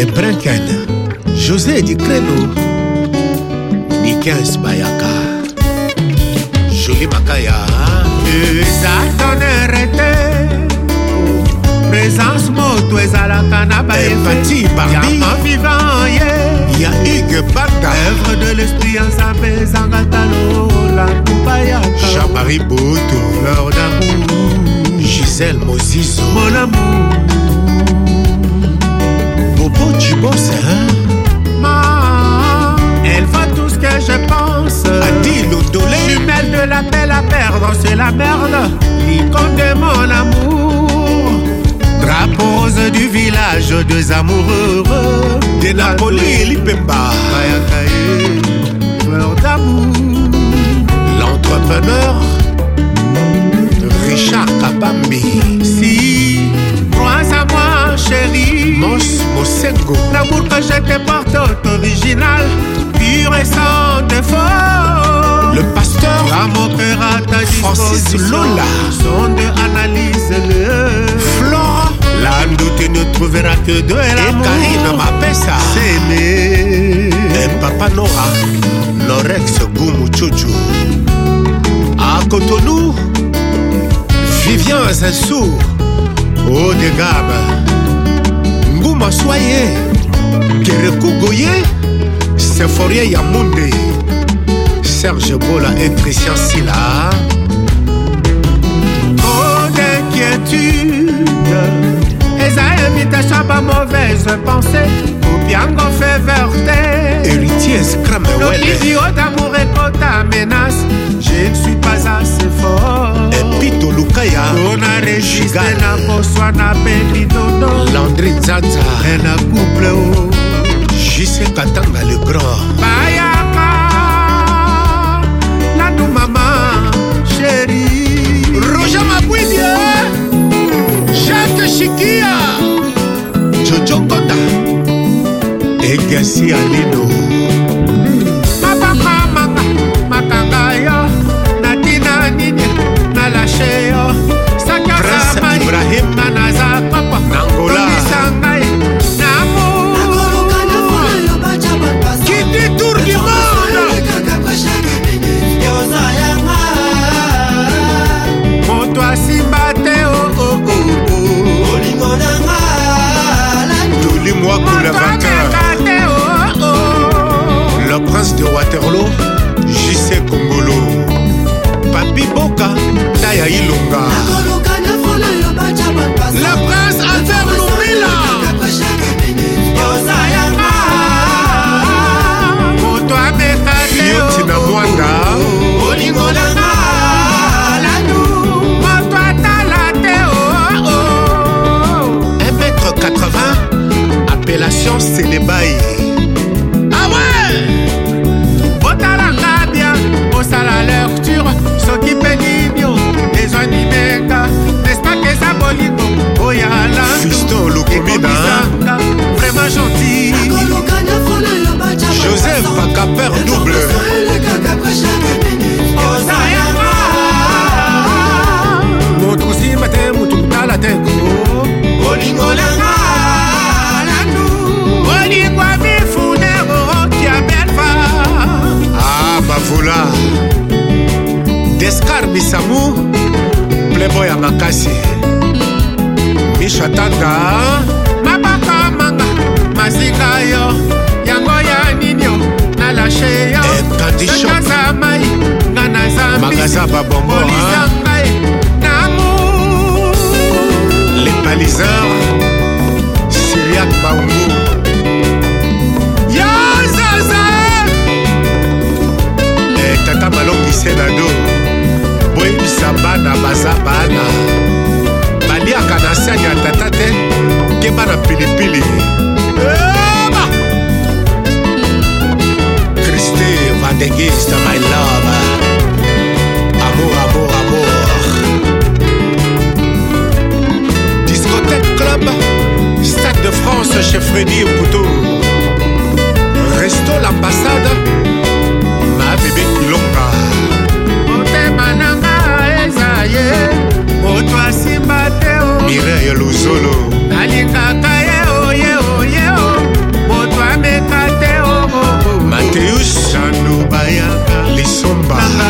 embrun kanya josé di crelo nikens bayaka joli makaya eza tonere te présence moto ezalaka na baempati barbiya vivant ye ya ige bata œuvre de l'esprit ya nzambe ezanga talola tubayaka jean-marie boto fleur d'amour gisèle mozizo mon amour la perle, l'icône de mon amour. Drapeau rose du village, deux amoureux. Des Napoli, Lipemba, Mayakae, fleur d'amour. L'entrepreneur, Richard Kabambi. Si, moi à moi, chérie. Mos Mosengo. L'amour que je te porte, original, pur et sans défaut. le pasteur Ramopère à ta Francis Lola Sonde, analyse-le Flora Là où tu ne trouveras que de l'amour Et Karine Mapessa Sémé Et Papa Nora Lorex Goumou Chouchou À Cotonou Vivien Zassou Haut de gamme Ngouma Soye Kerekou Goye Sephoria monde. Serge Bola et Christian Silla. Trop oh, d'inquiétude, Esaïe Mitachaba, mauvaise pensée, ou bien qu'on fait verter. Héritier Scramwell. Le d'amour et ta menace, je ne suis pas assez fort. Et Pito Lukaya, on a régistré la Botswana, Pépi Dodo, Landry Zaza, et la couple, oh. JC Katanga le Grand. Baya merci alino mabaka manga makanga yo natina nini nalashe yo sakasama ibrahim nanaza papa nangolatolisa ngai moto asimba te oh, oh, oh, olingo nanga tolimwa kulabanga Waterloo matata mabaka manga masika yo yango ya ninio nalashe yoaza eh, mai nga na zambiolisa ngai namu les palisards syriac maungu eh, tata malongi senado boyebisa bana baza bana kaka na siani ya tata te keba na pilipili eba my love amour amour amour discothèque club stade de france chez freddy poutou yaka lisombaa